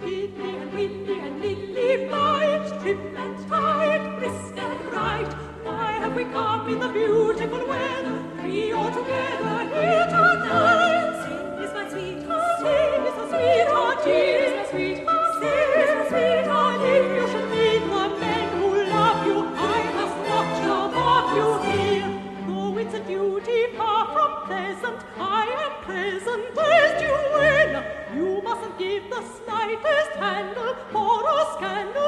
Tiddly and windy and lily and brisk and. Why have we come in the beautiful weather, all together here tonight? Sing sing sing you should meet the men who love you, I must here. Though it's a duty far from pleasant, I am present as. You mustn't give the slightest handle for a scandal